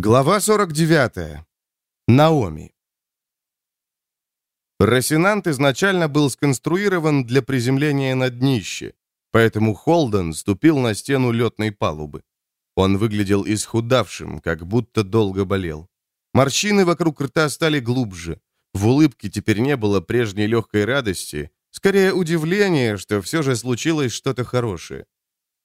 Глава 49. Наоми. Росинант изначально был сконструирован для приземления на днище, поэтому Холден ступил на стену летной палубы. Он выглядел исхудавшим, как будто долго болел. Морщины вокруг рта стали глубже. В улыбке теперь не было прежней легкой радости, скорее удивление, что все же случилось что-то хорошее.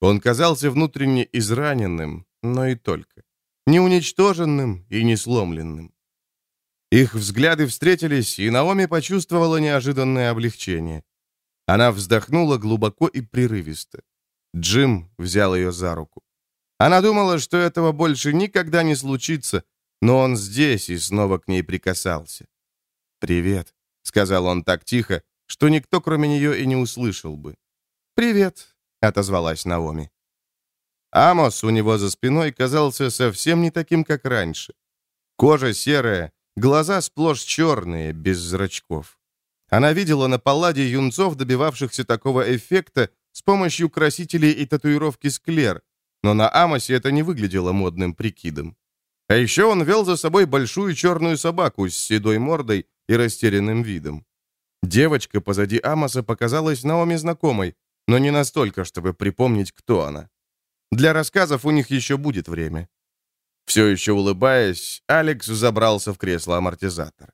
Он казался внутренне израненным, но и только не уничтоженным и не сломленным. Их взгляды встретились, и Наоми почувствовала неожиданное облегчение. Она вздохнула глубоко и прерывисто. Джим взял ее за руку. Она думала, что этого больше никогда не случится, но он здесь и снова к ней прикасался. «Привет», — сказал он так тихо, что никто, кроме нее, и не услышал бы. «Привет», — отозвалась Наоми. Амос у него за спиной казался совсем не таким, как раньше. Кожа серая, глаза сплошь черные, без зрачков. Она видела на палладе юнцов, добивавшихся такого эффекта с помощью красителей и татуировки склер, но на Амосе это не выглядело модным прикидом. А еще он вел за собой большую черную собаку с седой мордой и растерянным видом. Девочка позади Амоса показалась Наоми знакомой, но не настолько, чтобы припомнить, кто она. Для рассказов у них еще будет время. Все еще улыбаясь, Алекс забрался в кресло-амортизатор.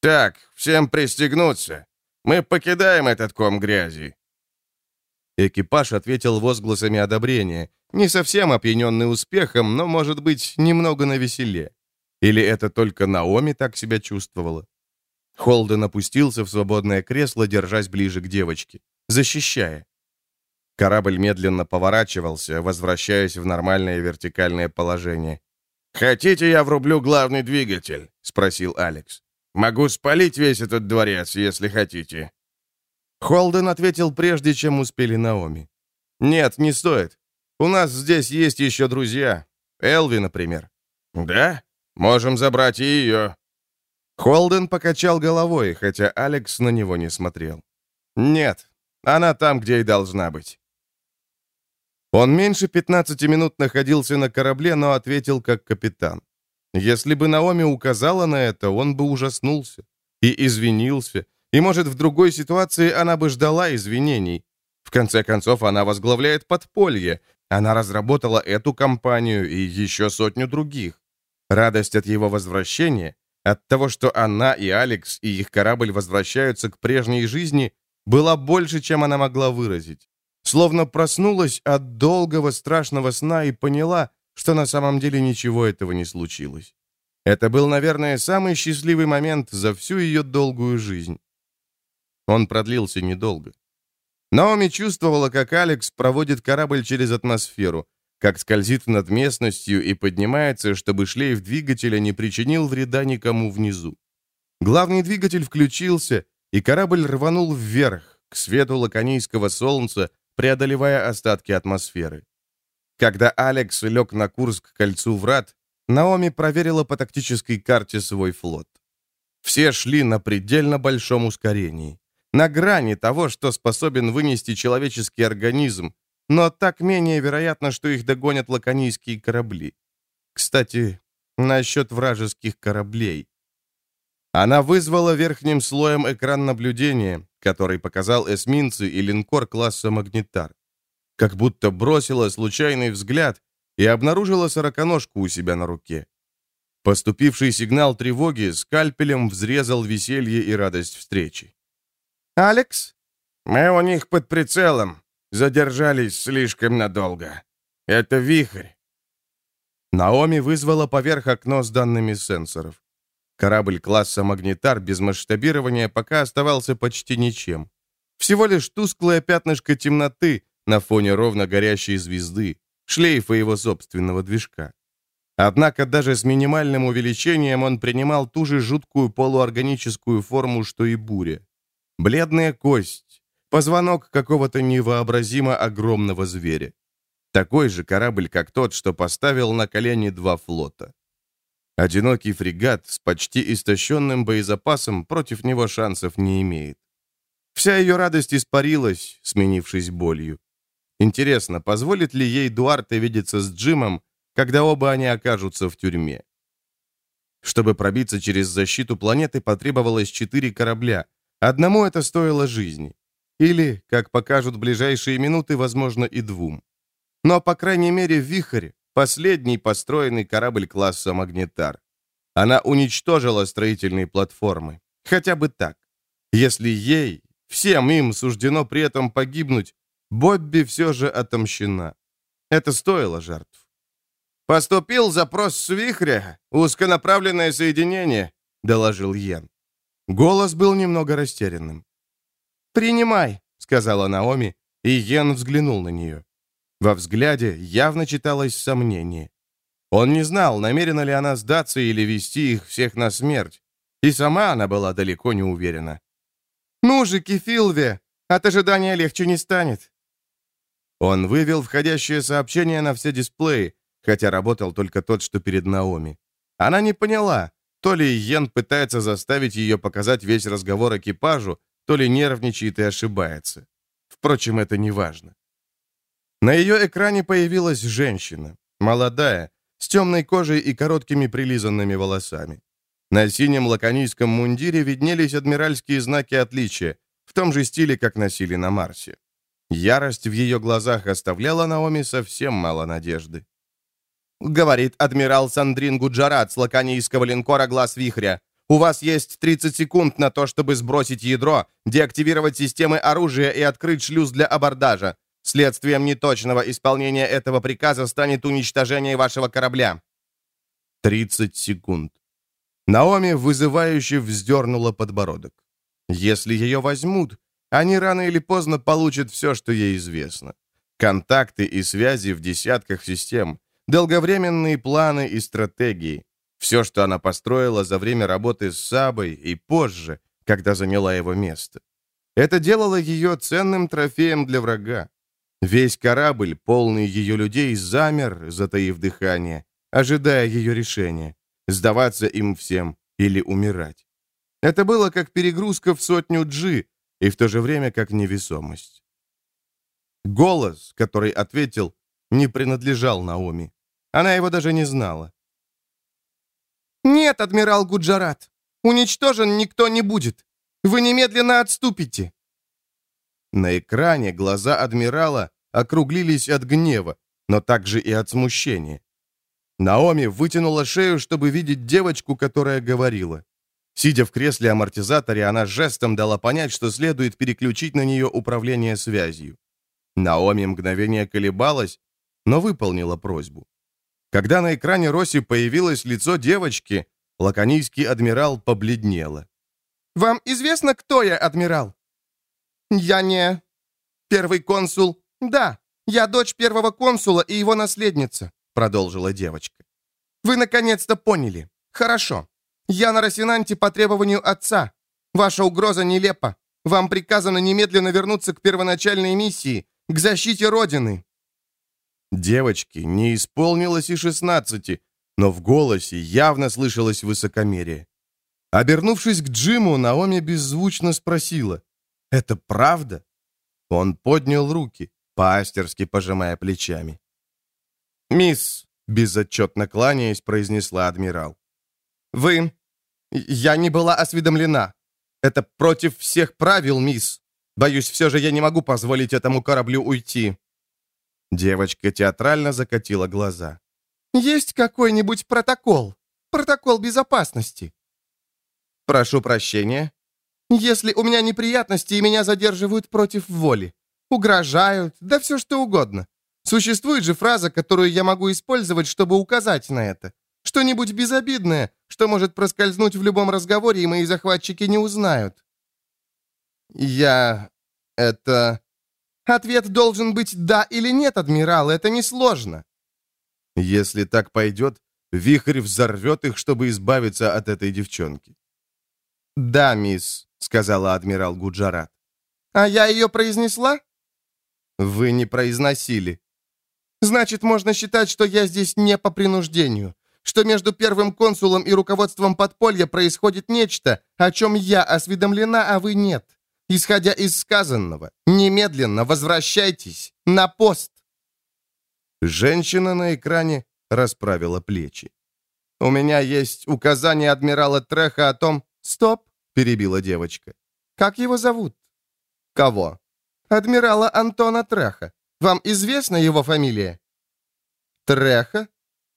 «Так, всем пристегнуться. Мы покидаем этот ком грязи». Экипаж ответил возгласами одобрения, не совсем опьяненный успехом, но, может быть, немного навеселе. Или это только Наоми так себя чувствовала? Холден опустился в свободное кресло, держась ближе к девочке, защищая. Корабль медленно поворачивался, возвращаясь в нормальное вертикальное положение. «Хотите, я врублю главный двигатель?» — спросил Алекс. «Могу спалить весь этот дворец, если хотите». Холден ответил прежде, чем успели Наоми. «Нет, не стоит. У нас здесь есть еще друзья. Элви, например». «Да? Можем забрать и ее». Холден покачал головой, хотя Алекс на него не смотрел. «Нет, она там, где и должна быть». Он меньше 15 минут находился на корабле, но ответил как капитан. Если бы Наоми указала на это, он бы ужаснулся и извинился, и, может, в другой ситуации она бы ждала извинений. В конце концов, она возглавляет подполье. Она разработала эту компанию и еще сотню других. Радость от его возвращения, от того, что она и Алекс и их корабль возвращаются к прежней жизни, была больше, чем она могла выразить словно проснулась от долгого страшного сна и поняла, что на самом деле ничего этого не случилось. Это был, наверное, самый счастливый момент за всю ее долгую жизнь. Он продлился недолго. Наоми чувствовала, как Алекс проводит корабль через атмосферу, как скользит над местностью и поднимается, чтобы шлейф двигателя не причинил вреда никому внизу. Главный двигатель включился, и корабль рванул вверх, к свету лаконийского солнца, преодолевая остатки атмосферы. Когда Алекс лег на курс к кольцу врат, Наоми проверила по тактической карте свой флот. Все шли на предельно большом ускорении, на грани того, что способен вынести человеческий организм, но так менее вероятно, что их догонят лаконийские корабли. Кстати, насчет вражеских кораблей. Она вызвала верхним слоем экран наблюдения, который показал эсминцы и линкор класса «Магнитар». Как будто бросила случайный взгляд и обнаружила сороконожку у себя на руке. Поступивший сигнал тревоги скальпелем взрезал веселье и радость встречи. «Алекс?» «Мы у них под прицелом. Задержались слишком надолго. Это вихрь». Наоми вызвала поверх окно с данными сенсоров. Корабль класса «Магнитар» без масштабирования пока оставался почти ничем. Всего лишь тусклое пятнышко темноты на фоне ровно горящей звезды, шлейфа его собственного движка. Однако даже с минимальным увеличением он принимал ту же жуткую полуорганическую форму, что и буря. Бледная кость, позвонок какого-то невообразимо огромного зверя. Такой же корабль, как тот, что поставил на колени два флота. Одинокий фрегат с почти истощенным боезапасом против него шансов не имеет. Вся ее радость испарилась, сменившись болью. Интересно, позволит ли ей Дуарте видеться с Джимом, когда оба они окажутся в тюрьме? Чтобы пробиться через защиту планеты, потребовалось четыре корабля. Одному это стоило жизни. Или, как покажут ближайшие минуты, возможно, и двум. Но, по крайней мере, «Вихрь» — последний построенный корабль класса «Магнитар». Она уничтожила строительные платформы. Хотя бы так. Если ей, всем им суждено при этом погибнуть, Бобби все же отомщена. Это стоило жертв. «Поступил запрос с вихря. Узконаправленное соединение», — доложил Йен. Голос был немного растерянным. «Принимай», — сказала Наоми, и Йен взглянул на нее. Во взгляде явно читалось сомнение. Он не знал, намерена ли она сдаться или вести их всех на смерть. И сама она была далеко не уверена. «Ну же, Кефилве, от ожидания легче не станет». Он вывел входящее сообщение на все дисплеи, хотя работал только тот, что перед Наоми. Она не поняла, то ли Йен пытается заставить ее показать весь разговор экипажу, то ли нервничает и ошибается. Впрочем, это не важно. На ее экране появилась женщина, молодая, с темной кожей и короткими прилизанными волосами. На синем лаконийском мундире виднелись адмиральские знаки отличия, в том же стиле, как носили на Марсе. Ярость в ее глазах оставляла Наоми совсем мало надежды. «Говорит адмирал Сандрин Гуджарат с лаконийского линкора «Глаз вихря». У вас есть 30 секунд на то, чтобы сбросить ядро, деактивировать системы оружия и открыть шлюз для абордажа. Следствием неточного исполнения этого приказа станет уничтожение вашего корабля». 30 секунд. Наоми вызывающе вздернула подбородок. Если ее возьмут, они рано или поздно получат все, что ей известно. Контакты и связи в десятках систем, долговременные планы и стратегии. Все, что она построила за время работы с Сабой и позже, когда заняла его место. Это делало ее ценным трофеем для врага. Весь корабль, полный ее людей, замер, затаив дыхание, ожидая ее решения, сдаваться им всем или умирать. Это было как перегрузка в сотню G, и в то же время как невесомость. Голос, который ответил, не принадлежал Наоми. Она его даже не знала. «Нет, адмирал Гуджарат, уничтожен никто не будет. Вы немедленно отступите». На экране глаза адмирала округлились от гнева, но также и от смущения. Наоми вытянула шею, чтобы видеть девочку, которая говорила. Сидя в кресле амортизаторе, она жестом дала понять, что следует переключить на нее управление связью. Наоми мгновение колебалась, но выполнила просьбу. Когда на экране Росси появилось лицо девочки, лаконийский адмирал побледнела. «Вам известно, кто я, адмирал?» «Я не... Первый консул...» «Да, я дочь первого консула и его наследница», продолжила девочка. «Вы наконец-то поняли. Хорошо. Я на Росинанте по требованию отца. Ваша угроза нелепа. Вам приказано немедленно вернуться к первоначальной миссии, к защите Родины. Девочке не исполнилось и шестнадцати, но в голосе явно слышалось высокомерие. Обернувшись к Джиму, Наоми беззвучно спросила, «Это правда?» Он поднял руки, пастерски пожимая плечами. «Мисс», — безотчетно кланяясь, произнесла адмирал, «Вы... Я не была осведомлена. Это против всех правил, мисс. Боюсь, все же я не могу позволить этому кораблю уйти. Девочка театрально закатила глаза. «Есть какой-нибудь протокол? Протокол безопасности?» «Прошу прощения. Если у меня неприятности и меня задерживают против воли, угрожают, да все что угодно. Существует же фраза, которую я могу использовать, чтобы указать на это. Что-нибудь безобидное, что может проскользнуть в любом разговоре, и мои захватчики не узнают». «Я... это...» Ответ должен быть «да» или «нет», адмирал, это несложно. Если так пойдет, вихрь взорвет их, чтобы избавиться от этой девчонки. «Да, мисс», — сказала адмирал Гуджарат. «А я ее произнесла?» «Вы не произносили». «Значит, можно считать, что я здесь не по принуждению, что между первым консулом и руководством подполья происходит нечто, о чем я осведомлена, а вы нет. Исходя из сказанного, немедленно возвращайтесь на пост. Женщина на экране расправила плечи. У меня есть указание адмирала Треха о том... Стоп, перебила девочка. Как его зовут? Кого? Адмирала Антона Треха. Вам известна его фамилия? Треха?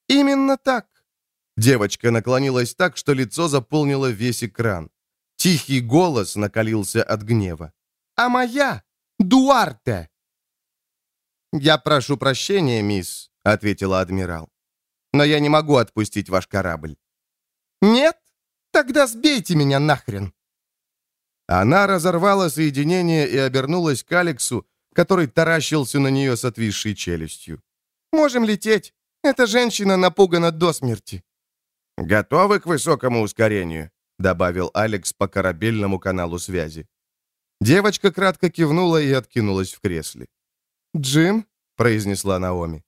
Именно так. Девочка наклонилась так, что лицо заполнило весь экран. Тихий голос накалился от гнева. «А моя? Дуарте!» «Я прошу прощения, мисс», — ответила адмирал. «Но я не могу отпустить ваш корабль». «Нет? Тогда сбейте меня нахрен!» Она разорвала соединение и обернулась к Алексу, который таращился на нее с отвисшей челюстью. «Можем лететь. Эта женщина напугана до смерти». «Готовы к высокому ускорению?» — добавил Алекс по корабельному каналу связи. Девочка кратко кивнула и откинулась в кресле. «Джим?» — произнесла Наоми.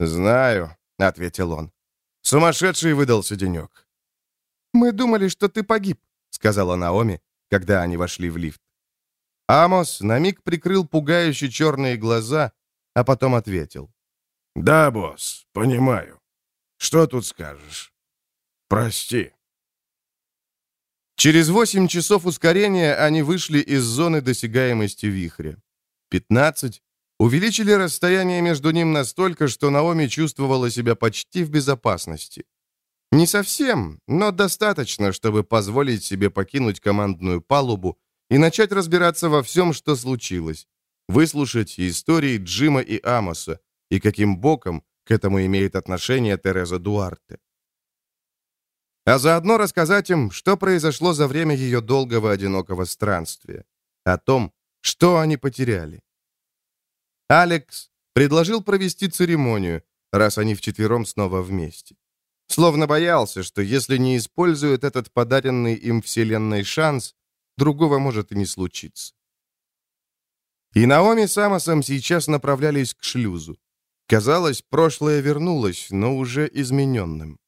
«Знаю», — ответил он. «Сумасшедший выдался денек». «Мы думали, что ты погиб», — сказала Наоми, когда они вошли в лифт. Амос на миг прикрыл пугающие черные глаза, а потом ответил. «Да, босс, понимаю. Что тут скажешь? Прости». Через восемь часов ускорения они вышли из зоны досягаемости вихря. Пятнадцать увеличили расстояние между ним настолько, что Наоми чувствовала себя почти в безопасности. Не совсем, но достаточно, чтобы позволить себе покинуть командную палубу и начать разбираться во всем, что случилось. Выслушать истории Джима и Амоса, и каким боком к этому имеет отношение Тереза Дуарте. А заодно рассказать им, что произошло за время ее долгого одинокого странствия. О том, что они потеряли. Алекс предложил провести церемонию, раз они вчетвером снова вместе. Словно боялся, что если не используют этот подаренный им Вселенной шанс, другого может и не случиться. И Наоми с Амосом сейчас направлялись к шлюзу. Казалось, прошлое вернулось, но уже измененным.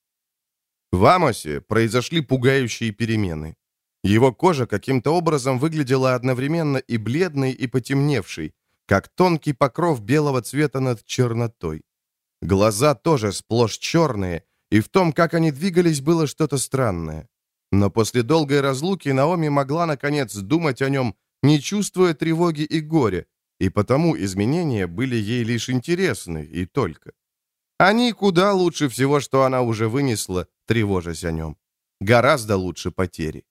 В Амосе произошли пугающие перемены. Его кожа каким-то образом выглядела одновременно и бледной, и потемневшей, как тонкий покров белого цвета над чернотой. Глаза тоже сплошь черные, и в том, как они двигались, было что-то странное. Но после долгой разлуки Наоми могла, наконец, думать о нем, не чувствуя тревоги и горя, и потому изменения были ей лишь интересны, и только. Они куда лучше всего, что она уже вынесла, тревожась о нем. Гораздо лучше потери.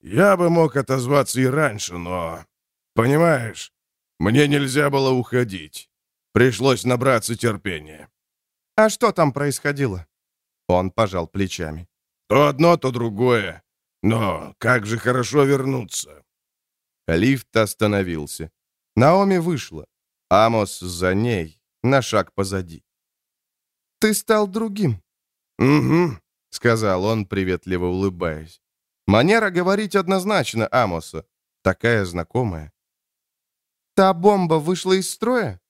«Я бы мог отозваться и раньше, но... Понимаешь, мне нельзя было уходить. Пришлось набраться терпения». «А что там происходило?» Он пожал плечами. То одно, то другое. Но как же хорошо вернуться. Лифт остановился. Наоми вышла. Амос за ней, на шаг позади. «Ты стал другим». «Угу», — сказал он, приветливо улыбаясь. Манера говорить однозначно Амоса. Такая знакомая. «Та бомба вышла из строя?»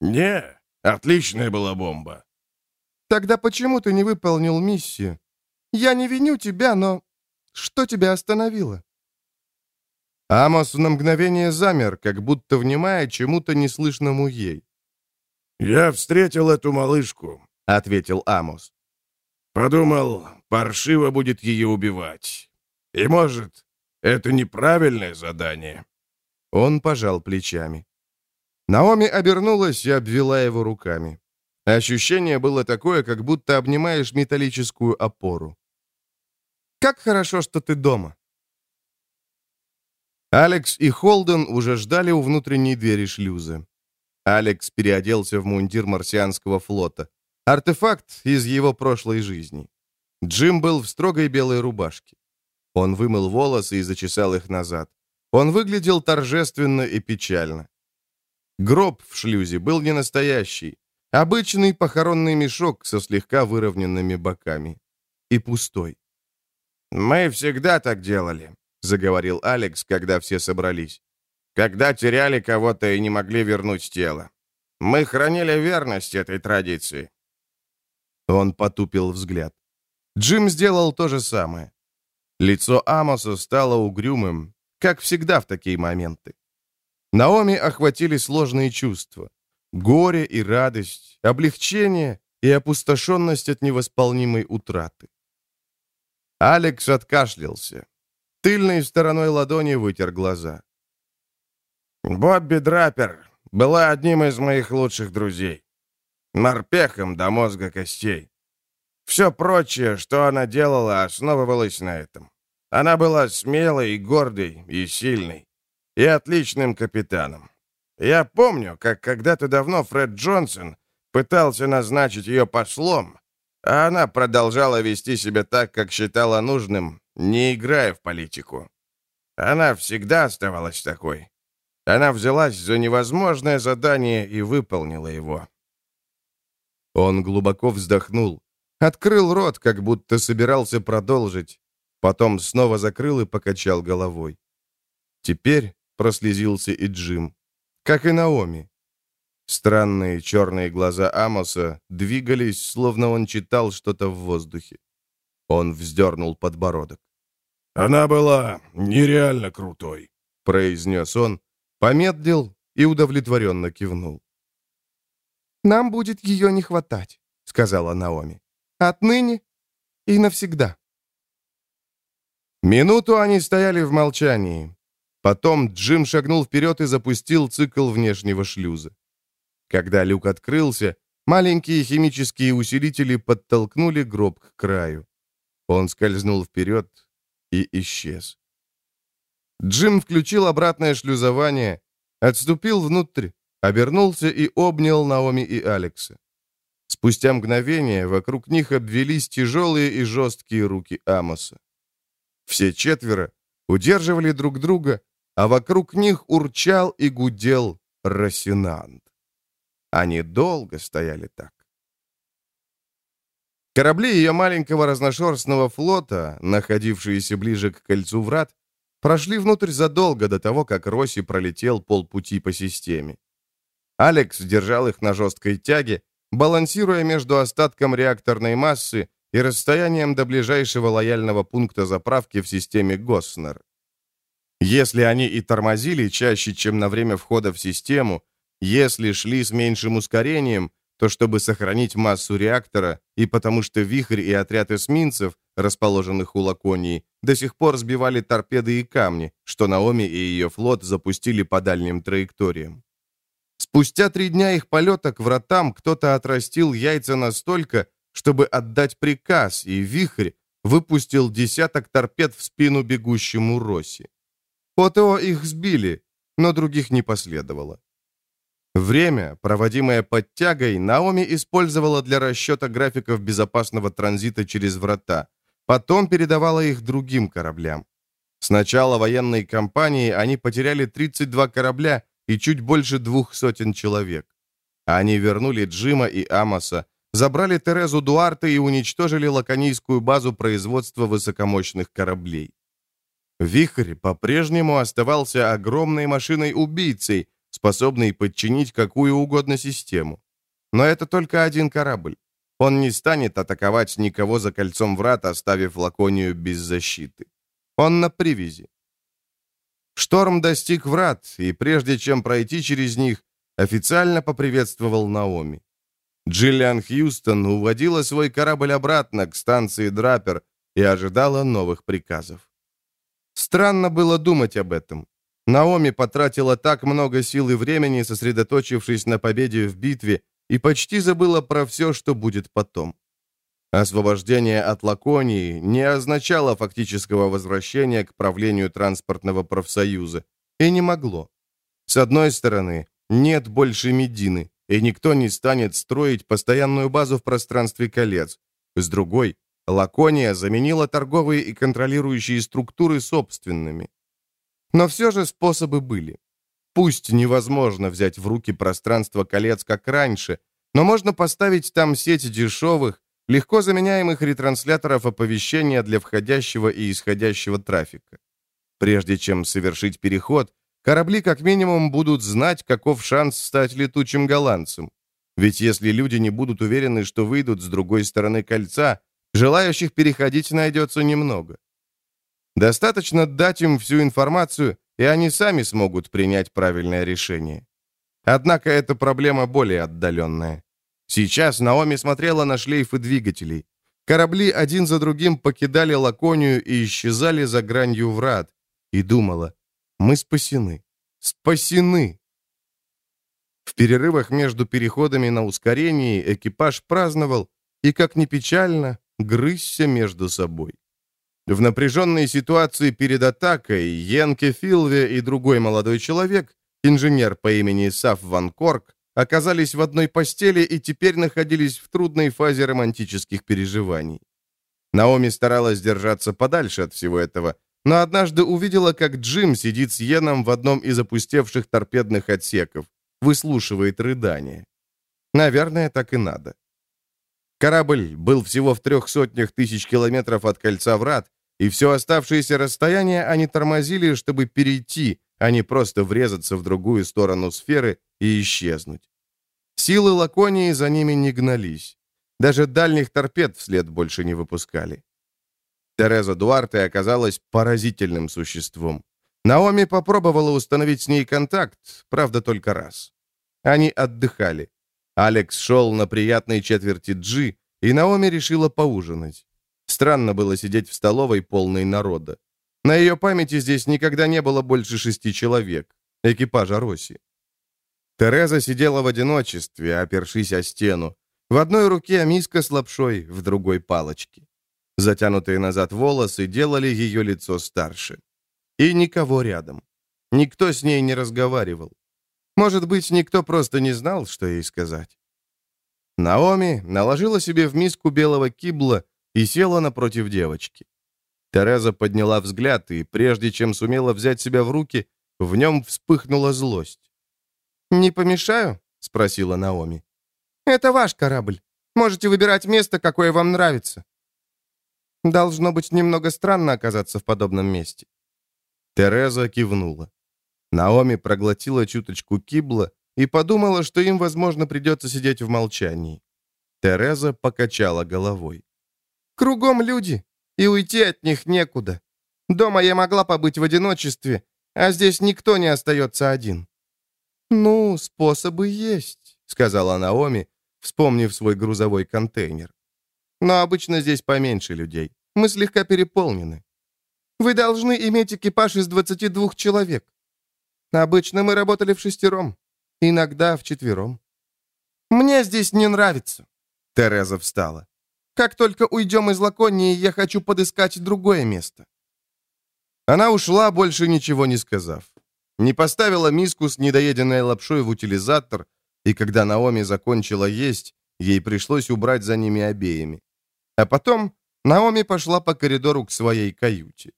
«Не, отличная была бомба». «Тогда почему ты не выполнил миссию?» Я не виню тебя, но что тебя остановило?» Амос на мгновение замер, как будто внимая чему-то неслышному ей. «Я встретил эту малышку», — ответил Амос. «Подумал, паршиво будет ее убивать. И, может, это неправильное задание?» Он пожал плечами. Наоми обернулась и обвела его руками. Ощущение было такое, как будто обнимаешь металлическую опору. Как хорошо, что ты дома. Алекс и Холден уже ждали у внутренней двери шлюза. Алекс переоделся в мундир марсианского флота. Артефакт из его прошлой жизни. Джим был в строгой белой рубашке. Он вымыл волосы и зачесал их назад. Он выглядел торжественно и печально. Гроб в шлюзе был не настоящий. Обычный похоронный мешок со слегка выровненными боками. И пустой. «Мы всегда так делали», — заговорил Алекс, когда все собрались. «Когда теряли кого-то и не могли вернуть тело. Мы хранили верность этой традиции». Он потупил взгляд. Джим сделал то же самое. Лицо Амоса стало угрюмым, как всегда в такие моменты. Наоми охватили сложные чувства. Горе и радость, облегчение и опустошенность от невосполнимой утраты. Алекс откашлялся. Тыльной стороной ладони вытер глаза. «Бобби Драпер была одним из моих лучших друзей. Морпехом до мозга костей. Все прочее, что она делала, основывалось на этом. Она была смелой, гордой и сильной. И отличным капитаном. Я помню, как когда-то давно Фред Джонсон пытался назначить ее послом, а она продолжала вести себя так, как считала нужным, не играя в политику. Она всегда оставалась такой. Она взялась за невозможное задание и выполнила его. Он глубоко вздохнул, открыл рот, как будто собирался продолжить, потом снова закрыл и покачал головой. Теперь прослезился и Джим, как и Наоми. Странные черные глаза Амоса двигались, словно он читал что-то в воздухе. Он вздернул подбородок. «Она была нереально крутой», — произнес он, помедлил и удовлетворенно кивнул. «Нам будет ее не хватать», — сказала Наоми. «Отныне и навсегда». Минуту они стояли в молчании. Потом Джим шагнул вперед и запустил цикл внешнего шлюза. Когда люк открылся, маленькие химические усилители подтолкнули гроб к краю. Он скользнул вперед и исчез. Джим включил обратное шлюзование, отступил внутрь, обернулся и обнял Наоми и Алекса. Спустя мгновение вокруг них обвелись тяжелые и жесткие руки Амоса. Все четверо удерживали друг друга, а вокруг них урчал и гудел Росинант. Они долго стояли так. Корабли ее маленького разношерстного флота, находившиеся ближе к кольцу врат, прошли внутрь задолго до того, как Росси пролетел полпути по системе. Алекс держал их на жесткой тяге, балансируя между остатком реакторной массы и расстоянием до ближайшего лояльного пункта заправки в системе Госнер. Если они и тормозили чаще, чем на время входа в систему, если шли с меньшим ускорением, то чтобы сохранить массу реактора, и потому что Вихрь и отряд эсминцев, расположенных у Лаконии, до сих пор сбивали торпеды и камни, что Наоми и ее флот запустили по дальним траекториям. Спустя три дня их полета к вратам кто-то отрастил яйца настолько, чтобы отдать приказ, и Вихрь выпустил десяток торпед в спину бегущему Росси. ПТО их сбили, но других не последовало. Время, проводимое под тягой, Наоми использовала для расчета графиков безопасного транзита через врата, потом передавала их другим кораблям. С начала военной кампании они потеряли 32 корабля и чуть больше двух сотен человек. Они вернули Джима и Амоса, забрали Терезу Дуарте и уничтожили лаконийскую базу производства высокомощных кораблей. Вихрь по-прежнему оставался огромной машиной-убийцей, способный подчинить какую угодно систему. Но это только один корабль. Он не станет атаковать никого за кольцом врат, оставив Лаконию без защиты. Он на привязи. Шторм достиг врат, и прежде чем пройти через них, официально поприветствовал Наоми. Джиллиан Хьюстон уводила свой корабль обратно к станции Драпер и ожидала новых приказов. Странно было думать об этом. Наоми потратила так много сил и времени, сосредоточившись на победе в битве, и почти забыла про все, что будет потом. Освобождение от Лаконии не означало фактического возвращения к правлению транспортного профсоюза, и не могло. С одной стороны, нет больше Медины, и никто не станет строить постоянную базу в пространстве колец. С другой, Лакония заменила торговые и контролирующие структуры собственными. Но все же способы были. Пусть невозможно взять в руки пространство колец, как раньше, но можно поставить там сеть дешевых, легко заменяемых ретрансляторов оповещения для входящего и исходящего трафика. Прежде чем совершить переход, корабли как минимум будут знать, каков шанс стать летучим голландцем. Ведь если люди не будут уверены, что выйдут с другой стороны кольца, желающих переходить найдется немного. Достаточно дать им всю информацию, и они сами смогут принять правильное решение. Однако эта проблема более отдаленная. Сейчас Наоми смотрела на шлейфы двигателей. Корабли один за другим покидали Лаконию и исчезали за гранью врат. И думала, мы спасены. Спасены. В перерывах между переходами на ускорении экипаж праздновал и, как ни печально, грызся между собой. В напряженной ситуации перед атакой Йенке Филве и другой молодой человек, инженер по имени Саф Ван Корк, оказались в одной постели и теперь находились в трудной фазе романтических переживаний. Наоми старалась держаться подальше от всего этого, но однажды увидела, как Джим сидит с Йеном в одном из опустевших торпедных отсеков, выслушивает рыдания. Наверное, так и надо. Корабль был всего в трех сотнях тысяч километров от кольца врат, и все оставшееся расстояние они тормозили, чтобы перейти, а не просто врезаться в другую сторону сферы и исчезнуть. Силы Лаконии за ними не гнались. Даже дальних торпед вслед больше не выпускали. Тереза Дуарте оказалась поразительным существом. Наоми попробовала установить с ней контакт, правда, только раз. Они отдыхали. Алекс шел на приятной четверти Джи, и Наоми решила поужинать. Странно было сидеть в столовой полной народа. На ее памяти здесь никогда не было больше шести человек. Экипажа Росси. Тереза сидела в одиночестве, опершись о стену. В одной руке миска с лапшой, в другой — палочки. Затянутые назад волосы делали ее лицо старше. И никого рядом. Никто с ней не разговаривал. Может быть, никто просто не знал, что ей сказать. Наоми наложила себе в миску белого кибла и села напротив девочки. Тереза подняла взгляд, и прежде чем сумела взять себя в руки, в нем вспыхнула злость. «Не помешаю?» — спросила Наоми. «Это ваш корабль. Можете выбирать место, какое вам нравится». Должно быть немного странно оказаться в подобном месте. Тереза кивнула. Наоми проглотила чуточку кибла и подумала, что им, возможно, придется сидеть в молчании. Тереза покачала головой. «Кругом люди, и уйти от них некуда. Дома я могла побыть в одиночестве, а здесь никто не остается один. «Ну, способы есть», — сказала Наоми, вспомнив свой грузовой контейнер. «Но обычно здесь поменьше людей. Мы слегка переполнены. Вы должны иметь экипаж из 22 человек. Обычно мы работали в шестером, иногда в четвером. Мне здесь не нравится». Тереза встала. «Как только уйдем из Лаконии, я хочу подыскать другое место». Она ушла, больше ничего не сказав не поставила миску с недоеденной лапшой в утилизатор, и когда Наоми закончила есть, ей пришлось убрать за ними обеими. А потом Наоми пошла по коридору к своей каюте.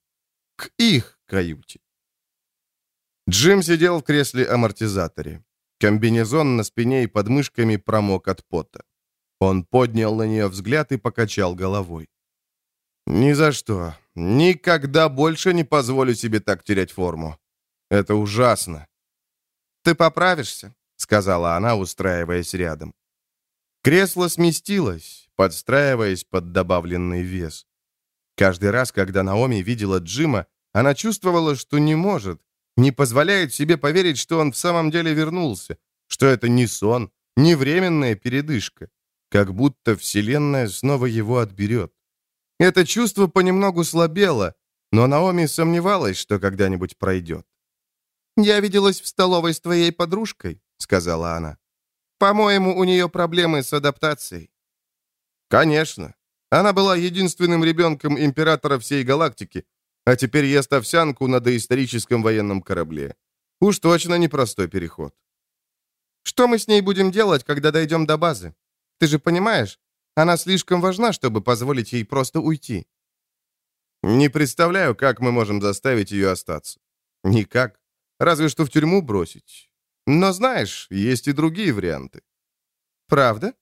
К их каюте. Джим сидел в кресле-амортизаторе. Комбинезон на спине и под мышками промок от пота. Он поднял на нее взгляд и покачал головой. «Ни за что. Никогда больше не позволю себе так терять форму. Это ужасно». «Ты поправишься», — сказала она, устраиваясь рядом. Кресло сместилось, подстраиваясь под добавленный вес. Каждый раз, когда Наоми видела Джима, она чувствовала, что не может, не позволяет себе поверить, что он в самом деле вернулся, что это не сон, не временная передышка, как будто Вселенная снова его отберет. Это чувство понемногу слабело, но Наоми сомневалась, что когда-нибудь пройдет. «Я виделась в столовой с твоей подружкой», — сказала она. «По-моему, у нее проблемы с адаптацией». «Конечно. Она была единственным ребенком императора всей галактики, а теперь ест овсянку на доисторическом военном корабле. Уж точно непростой переход». «Что мы с ней будем делать, когда дойдем до базы? Ты же понимаешь, она слишком важна, чтобы позволить ей просто уйти». «Не представляю, как мы можем заставить ее остаться. Никак. Разве что в тюрьму бросить. Но знаешь, есть и другие варианты. Правда?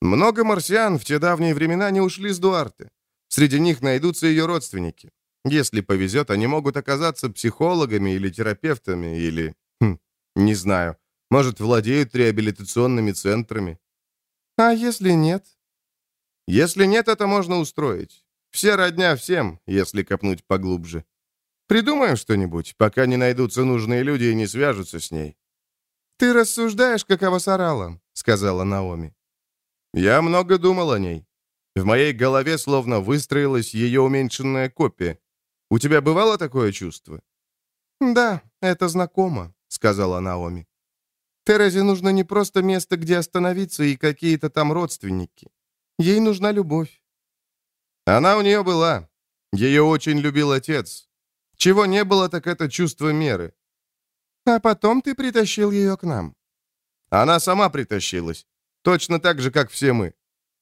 Много марсиан в те давние времена не ушли с Дуарте. Среди них найдутся ее родственники. Если повезет, они могут оказаться психологами или терапевтами, или... Хм, не знаю. Может, владеют реабилитационными центрами. А если нет? Если нет, это можно устроить. Все родня всем, если копнуть поглубже. Придумаем что-нибудь, пока не найдутся нужные люди и не свяжутся с ней». «Ты рассуждаешь, как Авасарала», — сказала Наоми. Я много думал о ней. В моей голове словно выстроилась ее уменьшенная копия. У тебя бывало такое чувство?» «Да, это знакомо», — сказала Наоми. «Терезе нужно не просто место, где остановиться и какие-то там родственники. Ей нужна любовь». Она у нее была. Ее очень любил отец. Чего не было, так это чувство меры. А потом ты притащил ее к нам. Она сама притащилась. Точно так же, как все мы.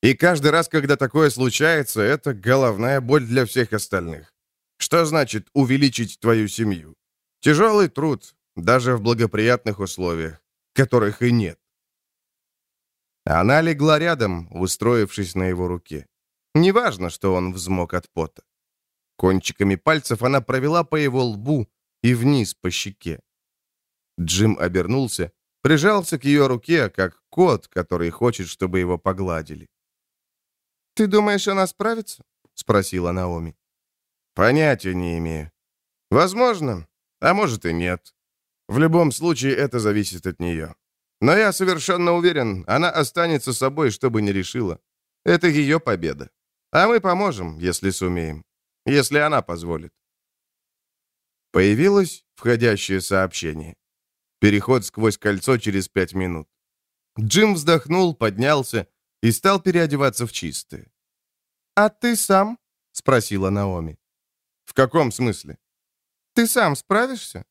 И каждый раз, когда такое случается, это головная боль для всех остальных. Что значит увеличить твою семью? Тяжелый труд, даже в благоприятных условиях, которых и нет. Она легла рядом, устроившись на его руке. Неважно, что он взмок от пота. Кончиками пальцев она провела по его лбу и вниз по щеке. Джим обернулся, прижался к ее руке, как кот, который хочет, чтобы его погладили. «Ты думаешь, она справится?» — спросила Наоми. «Понятия не имею. Возможно, а может и нет. В любом случае, это зависит от нее. Но я совершенно уверен, она останется собой, что бы ни решила. Это ее победа. А мы поможем, если сумеем. Если она позволит. Появилось входящее сообщение. Переход сквозь кольцо через пять минут. Джим вздохнул, поднялся и стал переодеваться в чистое. «А ты сам?» — спросила Наоми. «В каком смысле?» «Ты сам справишься?»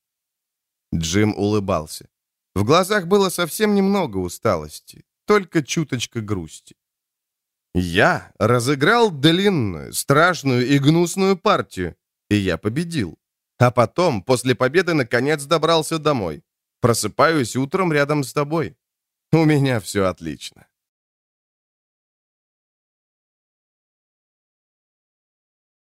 Джим улыбался. В глазах было совсем немного усталости, только чуточка грусти. Я разыграл длинную, страшную и гнусную партию, и я победил. А потом, после победы, наконец добрался домой. Просыпаюсь утром рядом с тобой. У меня все отлично.